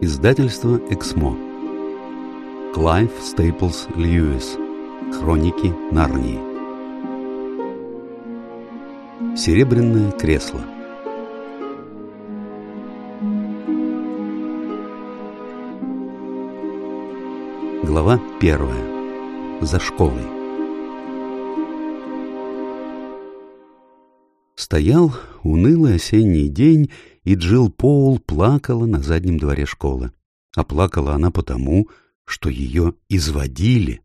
Издательство «Эксмо». Клайв Стейплс Льюис. Хроники Нарнии. Серебряное кресло. Глава первая. За школой. Стоял унылый осенний день, и Джилл Поул плакала на заднем дворе школы. А плакала она потому, что ее изводили.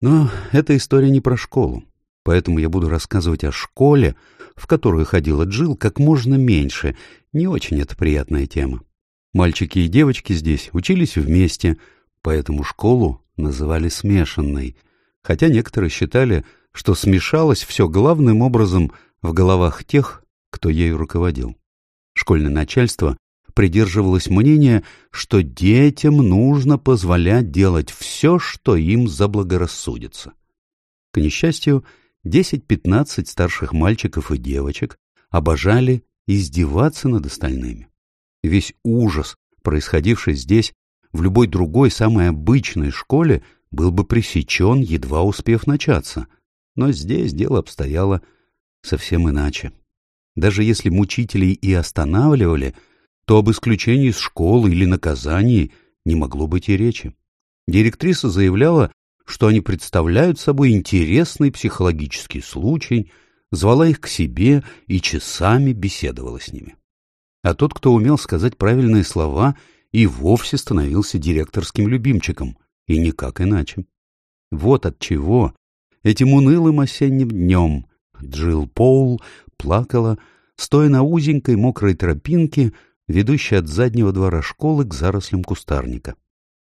Но эта история не про школу, поэтому я буду рассказывать о школе, в которую ходила Джилл, как можно меньше. Не очень это приятная тема. Мальчики и девочки здесь учились вместе, поэтому школу называли смешанной, хотя некоторые считали, что смешалось все главным образом в головах тех, кто ею руководил. Школьное начальство придерживалось мнения, что детям нужно позволять делать все, что им заблагорассудится. К несчастью, 10-15 старших мальчиков и девочек обожали издеваться над остальными. Весь ужас, происходивший здесь, в любой другой самой обычной школе, был бы пресечен, едва успев начаться. Но здесь дело обстояло совсем иначе. Даже если мучителей и останавливали, то об исключении из школы или наказании не могло быть и речи. Директриса заявляла, что они представляют собой интересный психологический случай, звала их к себе и часами беседовала с ними. А тот, кто умел сказать правильные слова, и вовсе становился директорским любимчиком, и никак иначе. Вот от чего этим унылым осенним днем Джилл Поул плакала, стоя на узенькой мокрой тропинке, ведущей от заднего двора школы к зарослям кустарника.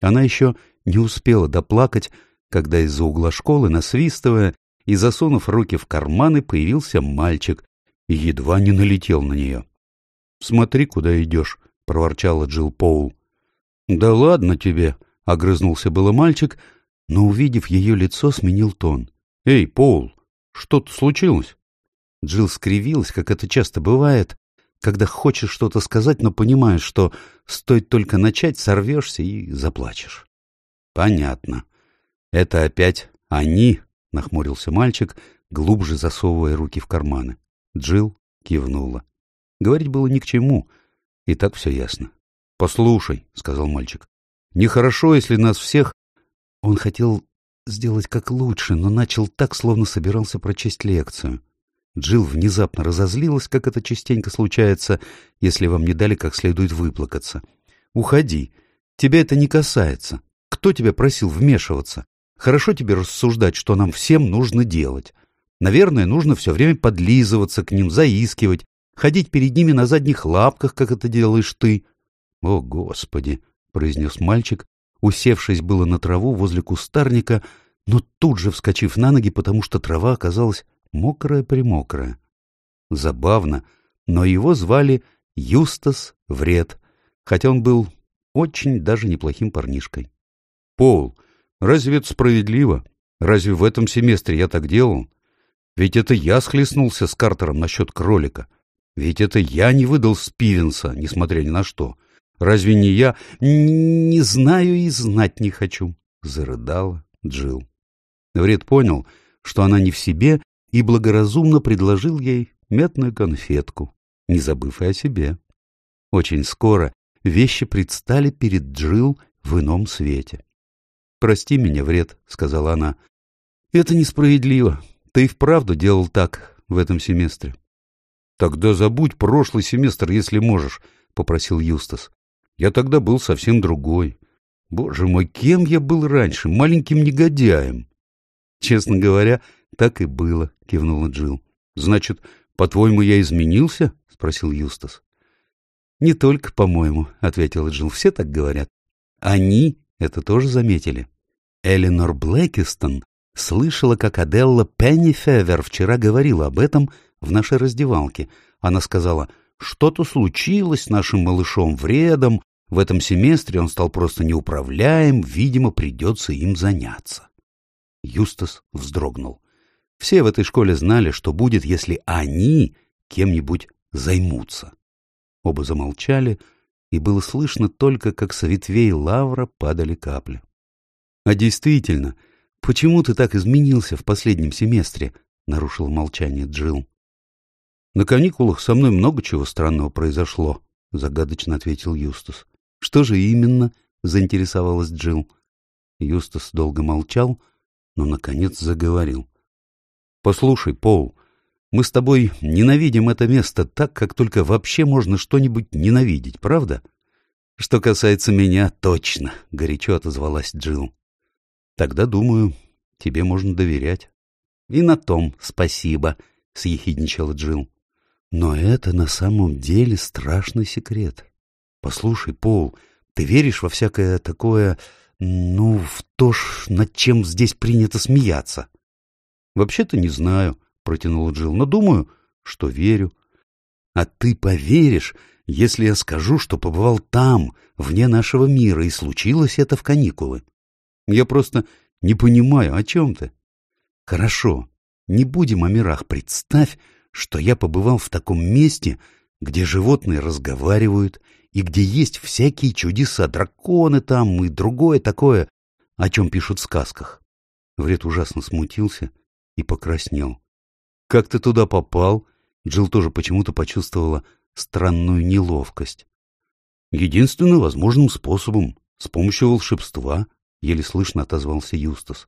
Она еще не успела доплакать, когда из-за угла школы, насвистывая и засунув руки в карманы, появился мальчик и едва не налетел на нее. — Смотри, куда идешь, — проворчала Джилл Поул. — Да ладно тебе, — огрызнулся было мальчик, но, увидев ее лицо, сменил тон. — Эй, Поул, что-то случилось? Джилл скривилась, как это часто бывает, когда хочешь что-то сказать, но понимаешь, что стоит только начать, сорвешься и заплачешь. — Понятно. Это опять они, — нахмурился мальчик, глубже засовывая руки в карманы. Джилл кивнула. Говорить было ни к чему, и так все ясно. — Послушай, — сказал мальчик, — нехорошо, если нас всех... Он хотел сделать как лучше, но начал так, словно собирался прочесть лекцию. Джилл внезапно разозлилась, как это частенько случается, если вам не дали как следует выплакаться. «Уходи. Тебя это не касается. Кто тебя просил вмешиваться? Хорошо тебе рассуждать, что нам всем нужно делать. Наверное, нужно все время подлизываться к ним, заискивать, ходить перед ними на задних лапках, как это делаешь ты». «О, Господи!» — произнес мальчик, усевшись было на траву возле кустарника, но тут же вскочив на ноги, потому что трава оказалась мокрая-примокрая. Забавно, но его звали Юстас Вред, хотя он был очень даже неплохим парнишкой. — Пол, разве это справедливо? Разве в этом семестре я так делал? Ведь это я схлестнулся с Картером насчет кролика. Ведь это я не выдал Спивенса, несмотря ни на что. Разве не я? Не знаю и знать не хочу, — зарыдала Джилл. Вред понял, что она не в себе, и благоразумно предложил ей мятную конфетку, не забыв и о себе. Очень скоро вещи предстали перед Джил в ином свете. «Прости меня, вред», — сказала она. «Это несправедливо. Ты и вправду делал так в этом семестре». «Тогда забудь прошлый семестр, если можешь», — попросил Юстас. «Я тогда был совсем другой. Боже мой, кем я был раньше? Маленьким негодяем». Честно говоря, так и было, кивнула Джил. Значит, по-твоему, я изменился? спросил Юстас. Не только, по-моему, ответила Джил. Все так говорят. Они это тоже заметили. Эленор Блэкистон слышала, как Аделла Пеннифевер вчера говорила об этом в нашей раздевалке. Она сказала, Что-то случилось с нашим малышом вредом, в этом семестре он стал просто неуправляем, видимо, придется им заняться. Юстас вздрогнул. Все в этой школе знали, что будет, если они кем-нибудь займутся. Оба замолчали, и было слышно только, как с ветвей лавра падали капли. — А действительно, почему ты так изменился в последнем семестре? — нарушил молчание Джилл. — На каникулах со мной много чего странного произошло, — загадочно ответил Юстас. — Что же именно? — заинтересовалась Джилл. Юстас долго молчал, но, наконец, заговорил. — Послушай, Пол, мы с тобой ненавидим это место так, как только вообще можно что-нибудь ненавидеть, правда? — Что касается меня, точно, — горячо отозвалась Джилл. — Тогда, думаю, тебе можно доверять. — И на том спасибо, — съехидничала Джилл. — Но это на самом деле страшный секрет. Послушай, Пол, ты веришь во всякое такое, ну, в то ж, над чем здесь принято смеяться? — Вообще-то не знаю, — протянул Джилл, — но думаю, что верю. А ты поверишь, если я скажу, что побывал там, вне нашего мира, и случилось это в каникулы? Я просто не понимаю, о чем ты. Хорошо, не будем о мирах. Представь, что я побывал в таком месте, где животные разговаривают, и где есть всякие чудеса, драконы там и другое такое, о чем пишут в сказках. Вред ужасно смутился и покраснел. «Как ты туда попал?» Джилл тоже почему-то почувствовала странную неловкость. «Единственным возможным способом, с помощью волшебства», — еле слышно отозвался Юстас.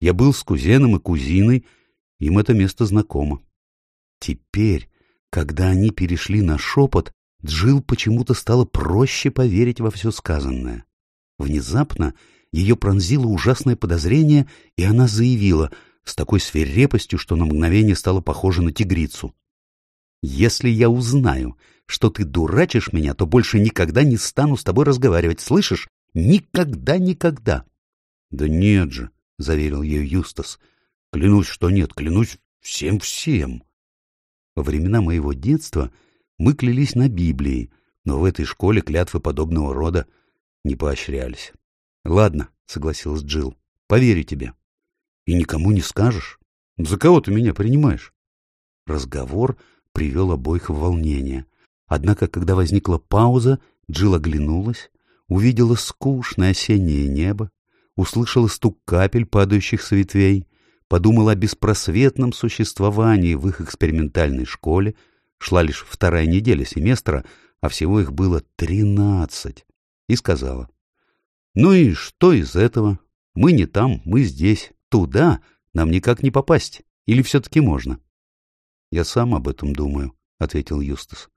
«Я был с кузеном и кузиной, им это место знакомо». Теперь, когда они перешли на шепот, Джилл почему-то стало проще поверить во все сказанное. Внезапно ее пронзило ужасное подозрение, и она заявила — с такой свирепостью, что на мгновение стало похоже на тигрицу. «Если я узнаю, что ты дурачишь меня, то больше никогда не стану с тобой разговаривать, слышишь? Никогда-никогда!» «Да нет же!» — заверил ее Юстас. «Клянусь, что нет, клянусь всем-всем!» Во времена моего детства мы клялись на Библии, но в этой школе клятвы подобного рода не поощрялись. — Ладно, — согласилась Джилл, — поверю тебе. И никому не скажешь? За кого ты меня принимаешь? Разговор привел обоих в волнение. Однако, когда возникла пауза, Джилл оглянулась, увидела скучное осеннее небо, услышала стук капель, падающих с ветвей, подумала о беспросветном существовании в их экспериментальной школе, шла лишь вторая неделя семестра, а всего их было тринадцать, и сказала, «Ну и что из этого? Мы не там, мы здесь, Туда нам никак не попасть. Или все-таки можно? — Я сам об этом думаю, — ответил Юстас.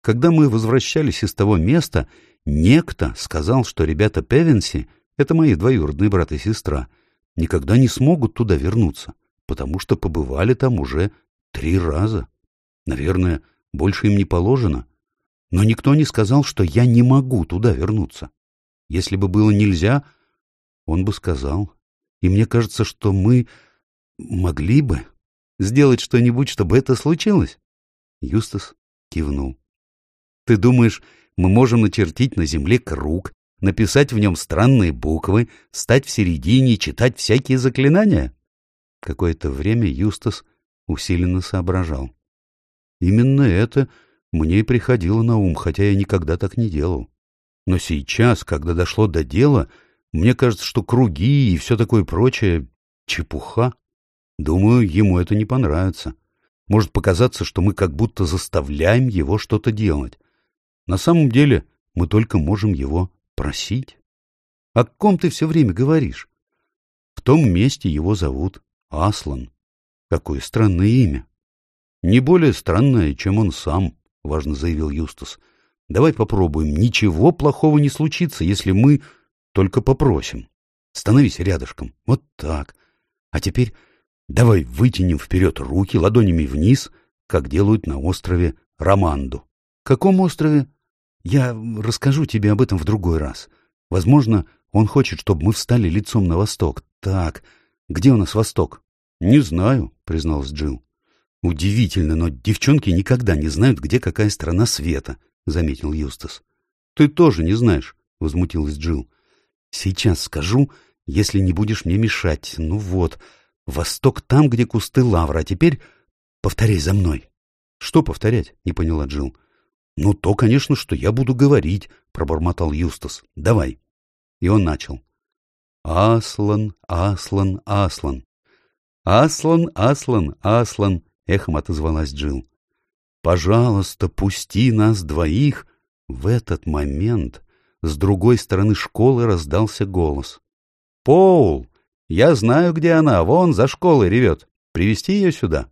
Когда мы возвращались из того места, некто сказал, что ребята Певенси — это мои двоюродные брат и сестра — никогда не смогут туда вернуться, потому что побывали там уже три раза. Наверное, больше им не положено. Но никто не сказал, что я не могу туда вернуться. Если бы было нельзя, он бы сказал, и мне кажется, что мы могли бы сделать что-нибудь, чтобы это случилось. Юстас кивнул. Ты думаешь, мы можем начертить на земле круг, написать в нем странные буквы, стать в середине и читать всякие заклинания? Какое-то время Юстас усиленно соображал. Именно это мне и приходило на ум, хотя я никогда так не делал. Но сейчас, когда дошло до дела, мне кажется, что круги и все такое прочее — чепуха. Думаю, ему это не понравится. Может показаться, что мы как будто заставляем его что-то делать. На самом деле мы только можем его просить. О ком ты все время говоришь? В том месте его зовут Аслан. Какое странное имя. Не более странное, чем он сам, — важно заявил Юстас. Давай попробуем. Ничего плохого не случится, если мы только попросим. Становись рядышком. Вот так. А теперь давай вытянем вперед руки ладонями вниз, как делают на острове Романду. Каком острове? Я расскажу тебе об этом в другой раз. Возможно, он хочет, чтобы мы встали лицом на восток. Так, где у нас восток? Не знаю, призналась Джилл. Удивительно, но девчонки никогда не знают, где какая страна света, заметил Юстас. Ты тоже не знаешь, возмутилась Джилл. Сейчас скажу, если не будешь мне мешать. Ну вот, восток там, где кусты лавра, а теперь повторяй за мной. Что повторять? не поняла Джилл. Ну, то, конечно, что я буду говорить, пробормотал Юстас. Давай. И он начал. Аслан, Аслан, Аслан. Аслан, Аслан, Аслан, эхом отозвалась Джил. Пожалуйста, пусти нас двоих. В этот момент с другой стороны школы раздался голос. Пол, я знаю, где она, вон за школой ревет. Привести ее сюда.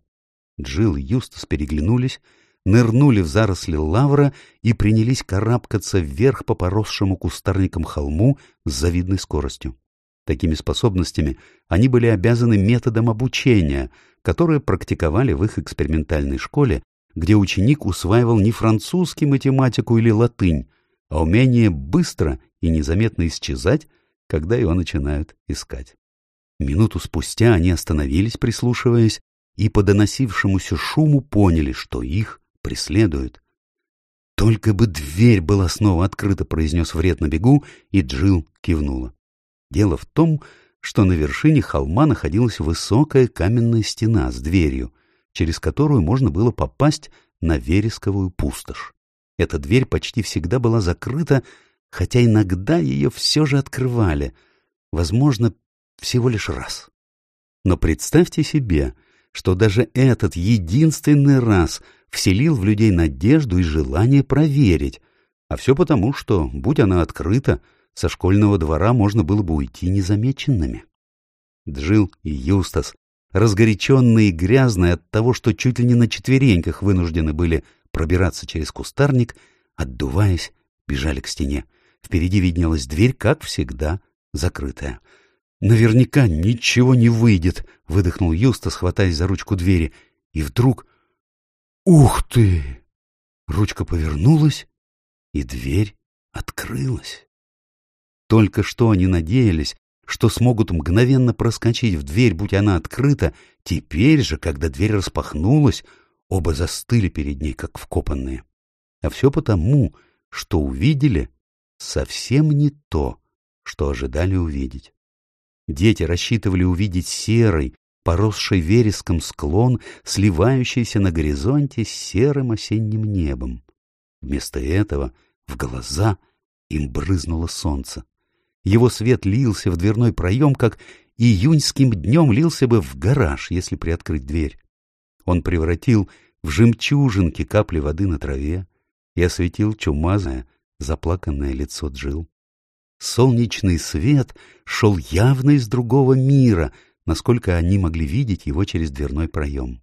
Джил и Юстас переглянулись, нырнули в заросли лавра и принялись карабкаться вверх по поросшему кустарникам холму с завидной скоростью. Такими способностями они были обязаны методом обучения, которые практиковали в их экспериментальной школе, где ученик усваивал не французский математику или латынь, а умение быстро и незаметно исчезать, когда его начинают искать. Минуту спустя они остановились, прислушиваясь, и по доносившемуся шуму поняли, что их преследуют. «Только бы дверь была снова открыта», — произнес вред на бегу, и Джил кивнула. Дело в том, что на вершине холма находилась высокая каменная стена с дверью, через которую можно было попасть на вересковую пустошь. Эта дверь почти всегда была закрыта, хотя иногда ее все же открывали, возможно, всего лишь раз. Но представьте себе, что даже этот единственный раз вселил в людей надежду и желание проверить, а все потому, что, будь она открыта, со школьного двора можно было бы уйти незамеченными. Джил и Юстас, разгоряченные и грязные от того, что чуть ли не на четвереньках вынуждены были пробираться через кустарник, отдуваясь, бежали к стене. Впереди виднелась дверь, как всегда, закрытая. «Наверняка ничего не выйдет», — выдохнул Юстас, хватаясь за ручку двери. И вдруг... «Ух ты!» Ручка повернулась, и дверь открылась. Только что они надеялись, что смогут мгновенно проскочить в дверь, будь она открыта. Теперь же, когда дверь распахнулась, оба застыли перед ней, как вкопанные. А все потому, что увидели совсем не то, что ожидали увидеть. Дети рассчитывали увидеть серый, поросший вереском склон, сливающийся на горизонте с серым осенним небом. Вместо этого в глаза им брызнуло солнце. Его свет лился в дверной проем, как июньским днем лился бы в гараж, если приоткрыть дверь. Он превратил в жемчужинки капли воды на траве и осветил чумазое, заплаканное лицо Джил. Солнечный свет шел явно из другого мира, насколько они могли видеть его через дверной проем.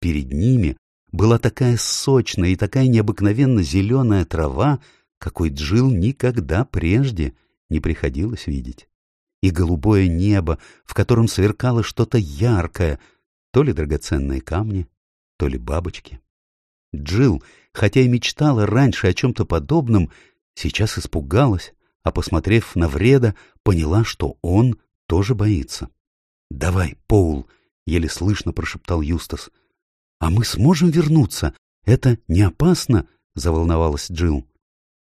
Перед ними была такая сочная и такая необыкновенно зеленая трава, какой Джил никогда прежде не приходилось видеть. И голубое небо, в котором сверкало что-то яркое, то ли драгоценные камни, то ли бабочки. Джил, хотя и мечтала раньше о чем-то подобном, сейчас испугалась, а, посмотрев на вреда, поняла, что он тоже боится. — Давай, Поул, — еле слышно прошептал Юстас. — А мы сможем вернуться? Это не опасно? — заволновалась Джил.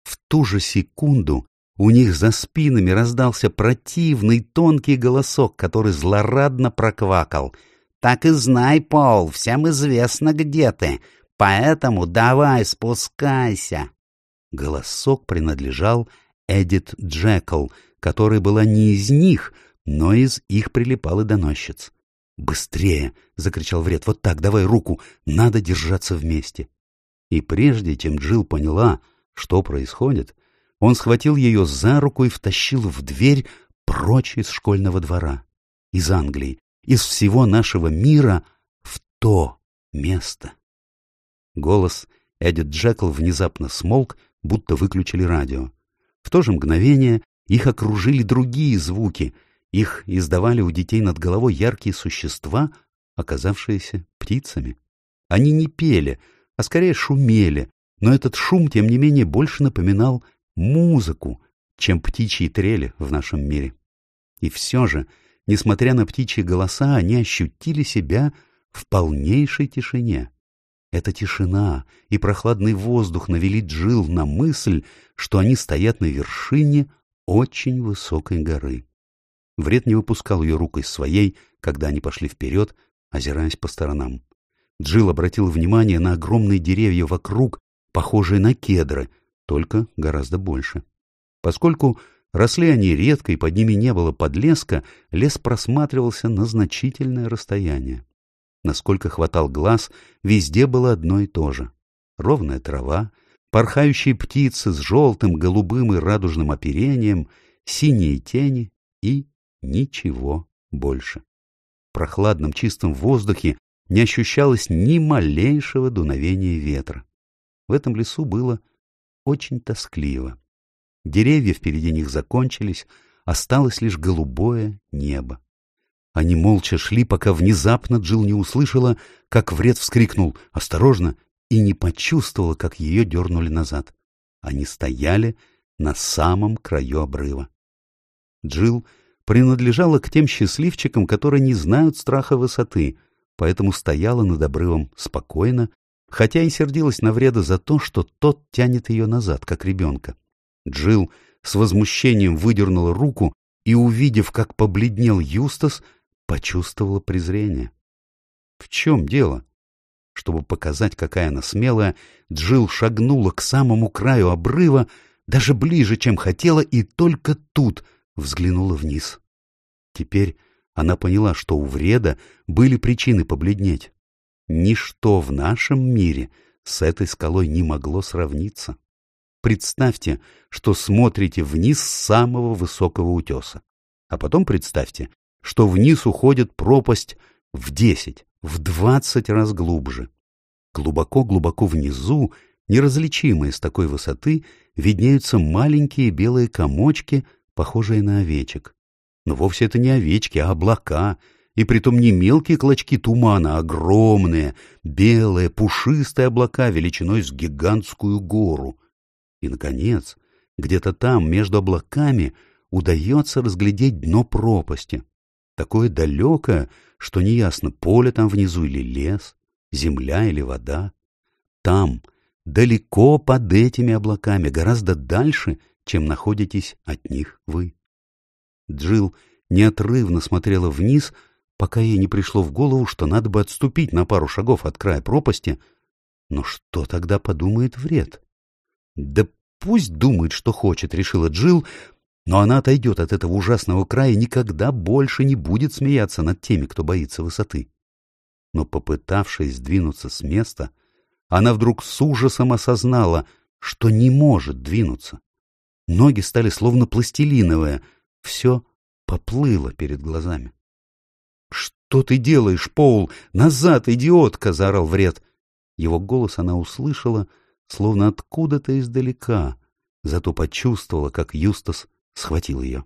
В ту же секунду у них за спинами раздался противный тонкий голосок, который злорадно проквакал. «Так и знай, Пол, всем известно, где ты, поэтому давай спускайся». Голосок принадлежал Эдит Джекл, которая была не из них, но из их прилипалой доносчиц. «Быстрее!» — закричал Вред. «Вот так, давай руку! Надо держаться вместе!» И прежде чем Джилл поняла, что происходит, он схватил ее за руку и втащил в дверь прочь из школьного двора, из Англии, из всего нашего мира в то место. Голос Эдит Джекл внезапно смолк, будто выключили радио. В то же мгновение их окружили другие звуки, их издавали у детей над головой яркие существа, оказавшиеся птицами. Они не пели, а скорее шумели, но этот шум, тем не менее, больше напоминал музыку, чем птичьи трели в нашем мире. И все же, несмотря на птичьи голоса, они ощутили себя в полнейшей тишине. Эта тишина и прохладный воздух навели Джил на мысль, что они стоят на вершине очень высокой горы. Вред не выпускал ее рук из своей, когда они пошли вперед, озираясь по сторонам. Джил обратил внимание на огромные деревья вокруг, похожие на кедры, только гораздо больше. Поскольку росли они редко и под ними не было подлеска, лес просматривался на значительное расстояние. Насколько хватал глаз, везде было одно и то же. Ровная трава, порхающие птицы с желтым, голубым и радужным оперением, синие тени и ничего больше. В прохладном чистом воздухе не ощущалось ни малейшего дуновения ветра. В этом лесу было очень тоскливо. Деревья впереди них закончились, осталось лишь голубое небо. Они молча шли, пока внезапно Джилл не услышала, как вред вскрикнул «Осторожно!» и не почувствовала, как ее дернули назад. Они стояли на самом краю обрыва. Джилл принадлежала к тем счастливчикам, которые не знают страха высоты, поэтому стояла над обрывом спокойно, хотя и сердилась на вреда за то, что тот тянет ее назад, как ребенка. Джилл с возмущением выдернула руку и, увидев, как побледнел Юстас, почувствовала презрение. В чем дело? Чтобы показать, какая она смелая, Джилл шагнула к самому краю обрыва, даже ближе, чем хотела, и только тут взглянула вниз. Теперь она поняла, что у вреда были причины побледнеть. Ничто в нашем мире с этой скалой не могло сравниться. Представьте, что смотрите вниз с самого высокого утеса. А потом представьте, что вниз уходит пропасть в десять, в двадцать раз глубже. Глубоко-глубоко внизу, неразличимые с такой высоты, виднеются маленькие белые комочки, похожие на овечек. Но вовсе это не овечки, а облака, и притом не мелкие клочки тумана, а огромные, белые, пушистые облака величиной с гигантскую гору. И, наконец, где-то там, между облаками, удается разглядеть дно пропасти. Такое далекое, что неясно, поле там внизу или лес, земля или вода. Там, далеко под этими облаками, гораздо дальше, чем находитесь от них вы. Джилл неотрывно смотрела вниз, пока ей не пришло в голову, что надо бы отступить на пару шагов от края пропасти. Но что тогда подумает вред? Да пусть думает, что хочет, решила Джилл, но она отойдет от этого ужасного края и никогда больше не будет смеяться над теми, кто боится высоты. Но, попытавшись сдвинуться с места, она вдруг с ужасом осознала, что не может двинуться. Ноги стали словно пластилиновые, все поплыло перед глазами. — Что ты делаешь, Поул? Назад, идиотка! — заорал вред. Его голос она услышала, словно откуда-то издалека, зато почувствовала, как Юстас схватил ее.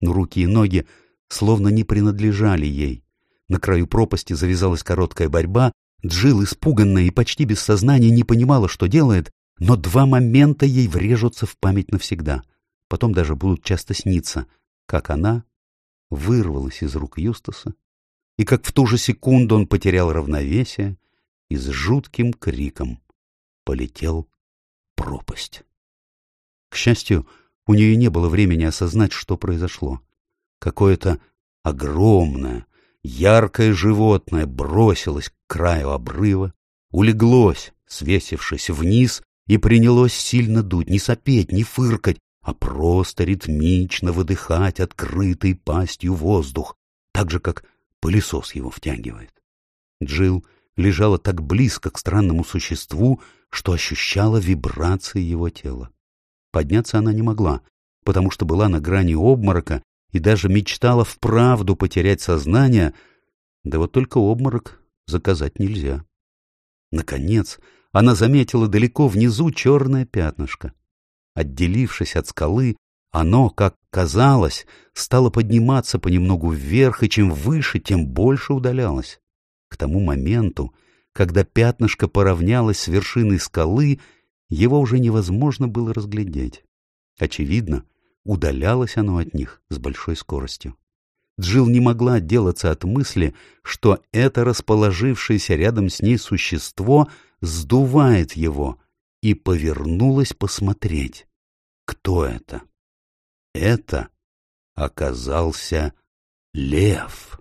Но руки и ноги словно не принадлежали ей. На краю пропасти завязалась короткая борьба, Джил, испуганная и почти без сознания, не понимала, что делает, но два момента ей врежутся в память навсегда. Потом даже будут часто сниться, как она вырвалась из рук Юстаса, и как в ту же секунду он потерял равновесие и с жутким криком полетел пропасть. К счастью, у нее не было времени осознать, что произошло. Какое-то огромное, яркое животное бросилось к краю обрыва, улеглось, свесившись вниз, и принялось сильно дуть, не сопеть, не фыркать, а просто ритмично выдыхать открытой пастью воздух, так же, как пылесос его втягивает. Джилл лежала так близко к странному существу, что ощущала вибрации его тела. Подняться она не могла, потому что была на грани обморока и даже мечтала вправду потерять сознание, да вот только обморок заказать нельзя. Наконец, она заметила далеко внизу черное пятнышко. Отделившись от скалы, оно, как казалось, стало подниматься понемногу вверх, и чем выше, тем больше удалялось. К тому моменту, когда пятнышко поравнялось с вершиной скалы, его уже невозможно было разглядеть. Очевидно, удалялось оно от них с большой скоростью. Джилл не могла отделаться от мысли, что это расположившееся рядом с ней существо сдувает его, и повернулась посмотреть, кто это. Это оказался лев.